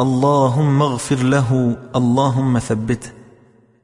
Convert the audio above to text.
اللهم اغفر له اللهم ثبته.